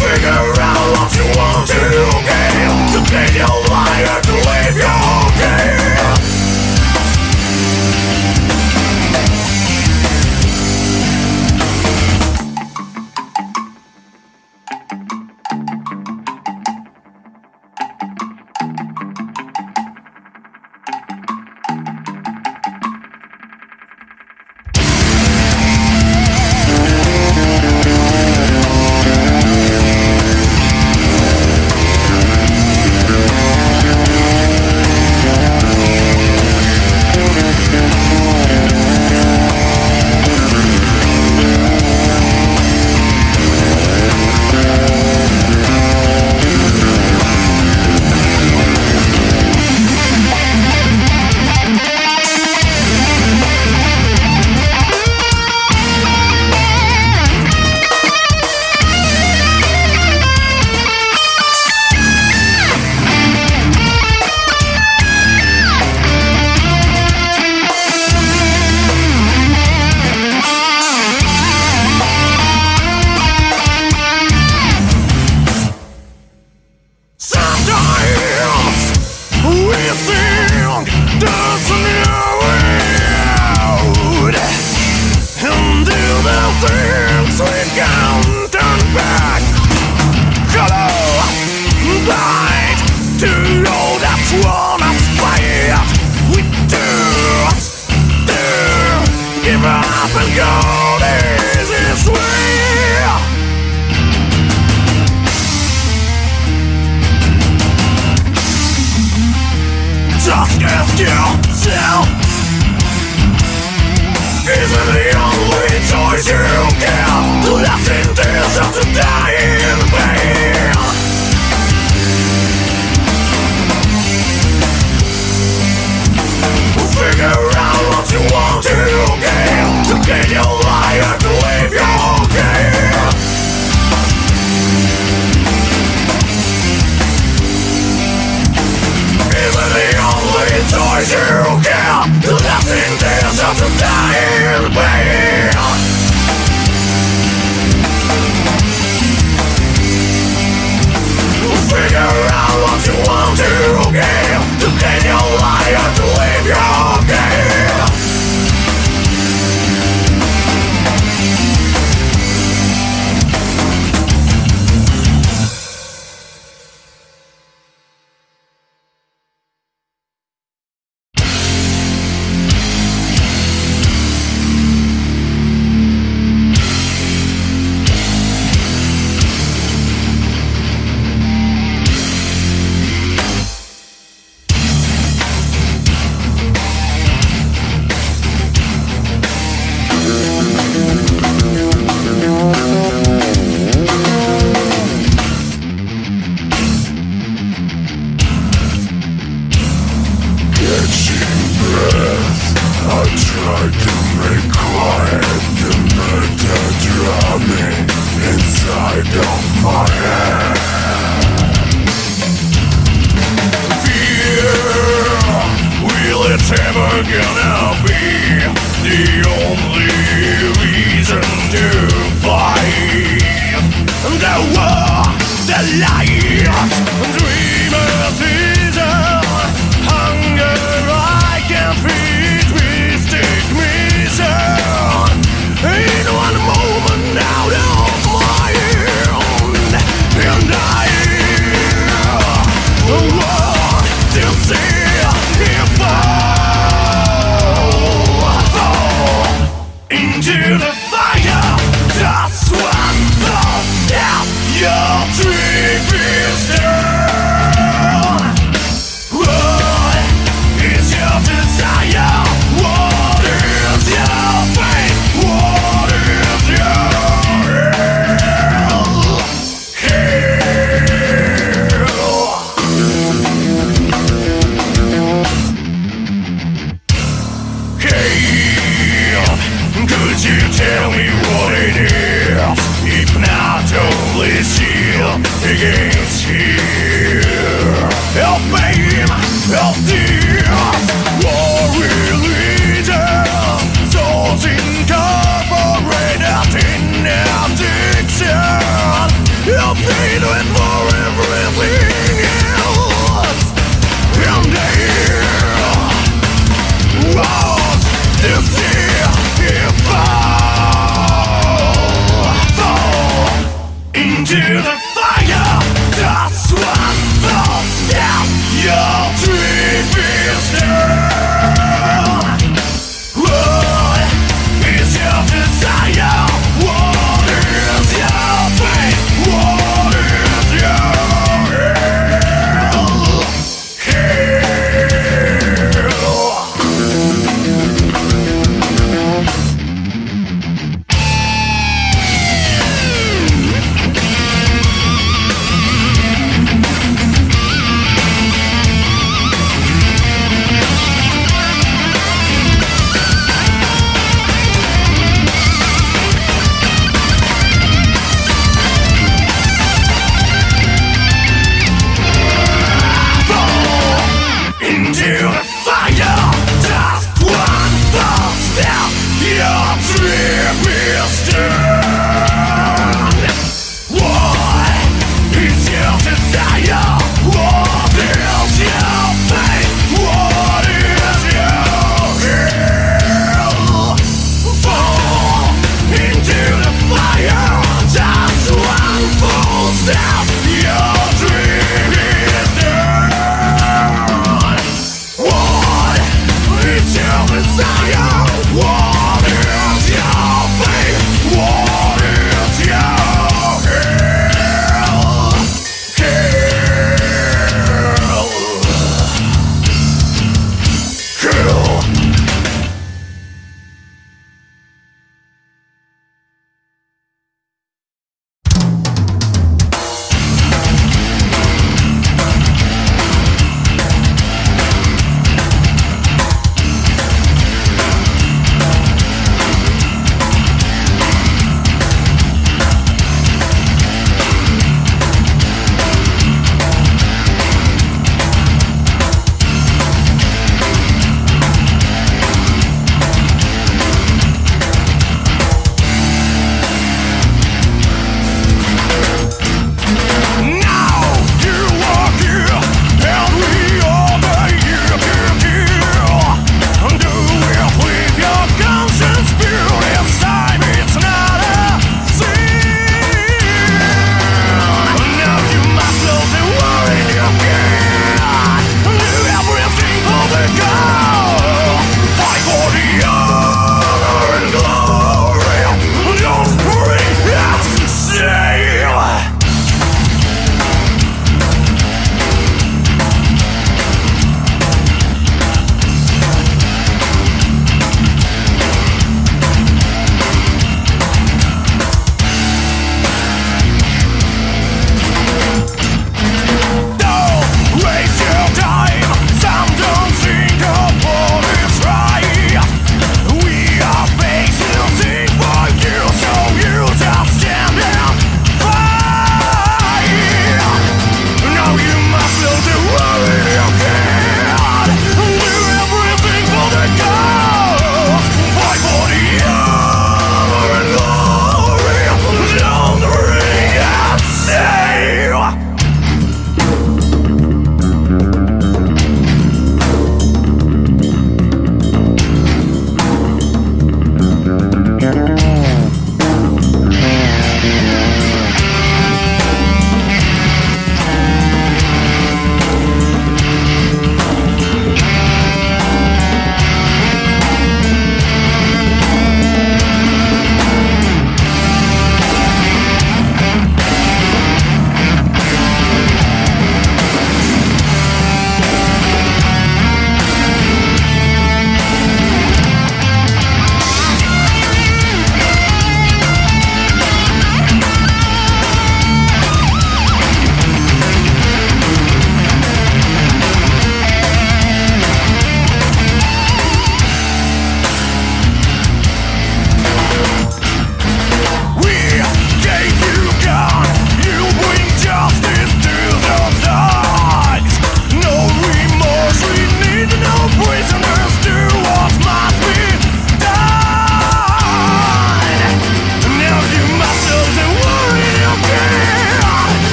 figure out what you want to gain To take your life to leave your light Dreamers into the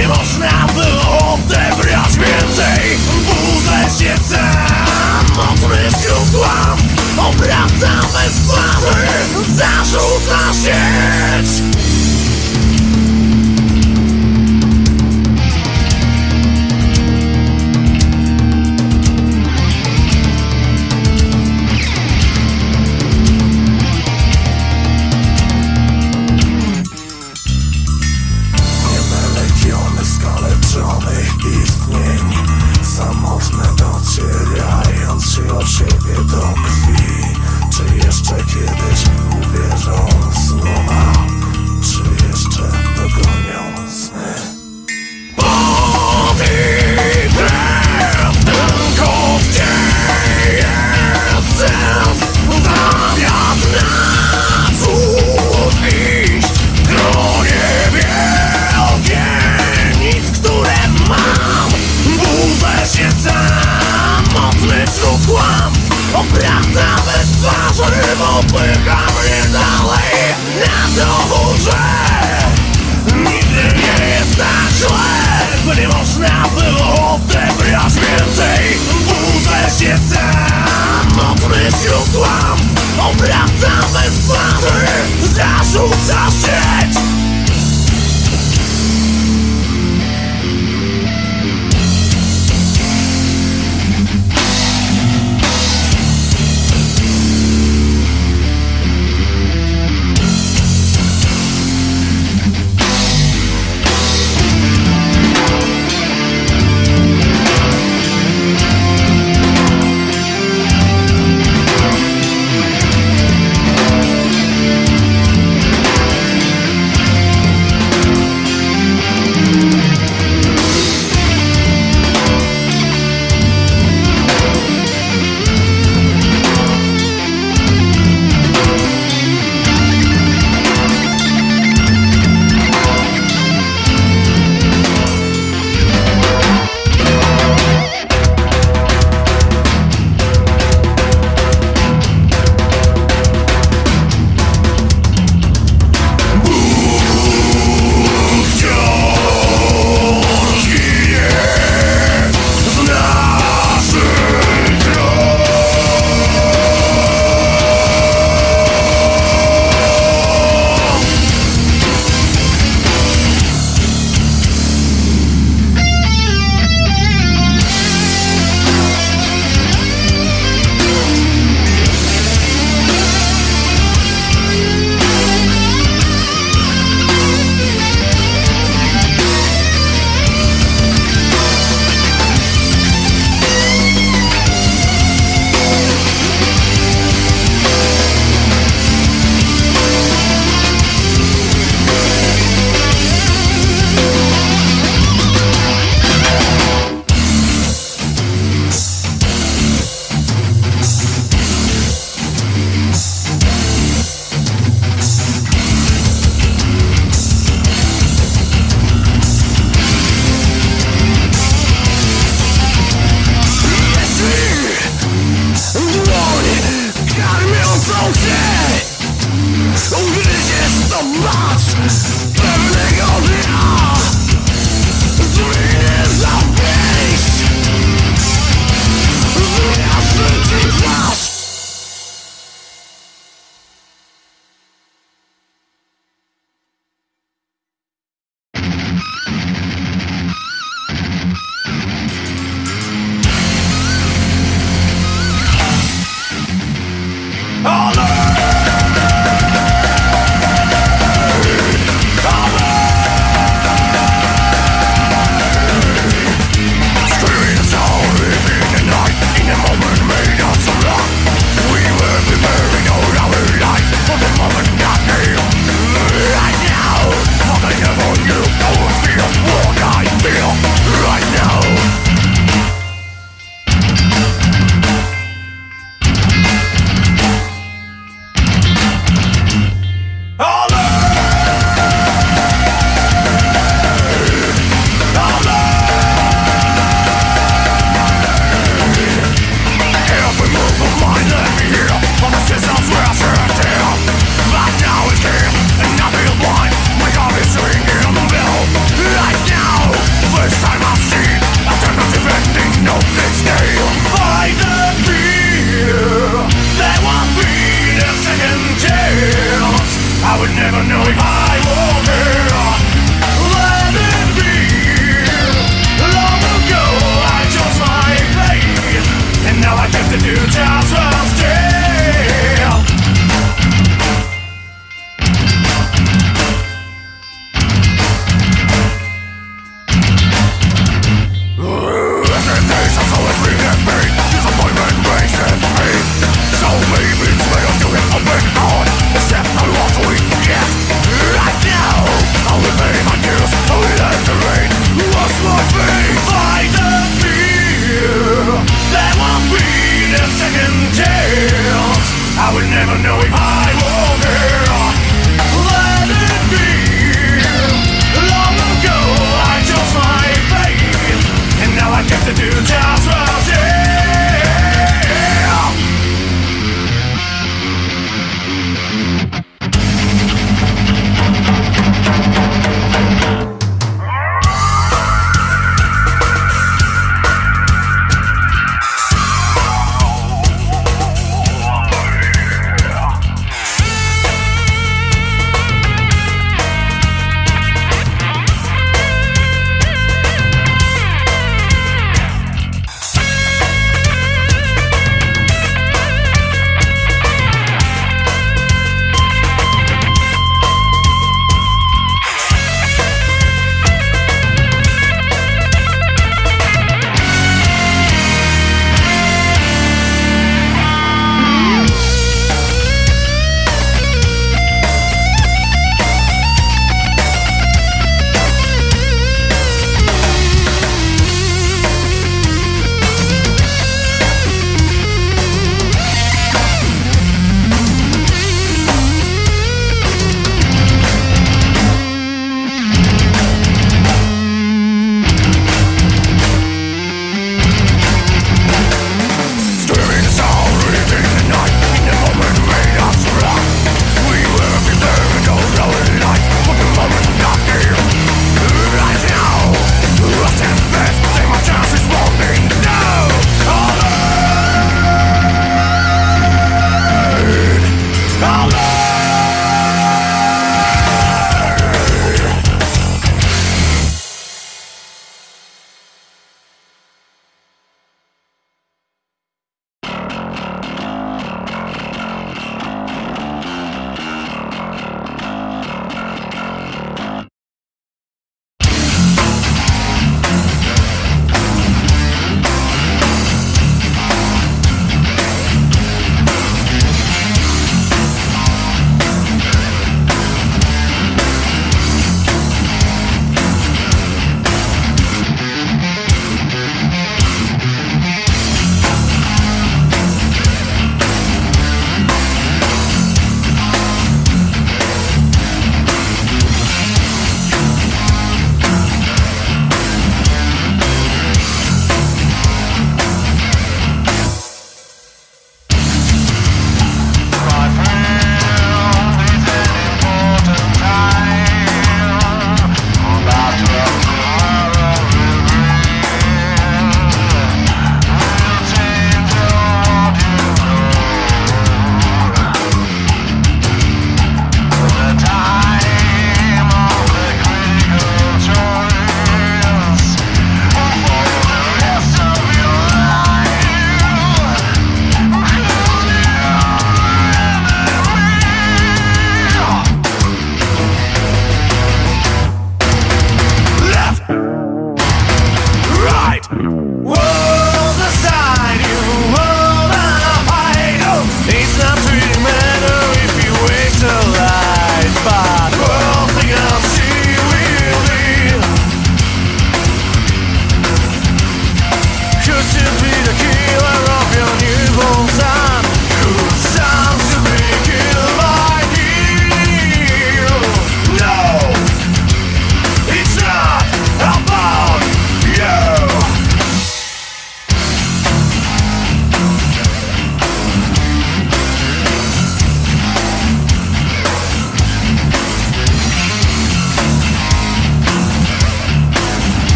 nie można było odebrać więcej. Budzę się sam, mocny wśród kłam. Obraca bez głowy, zarzuca się.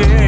Always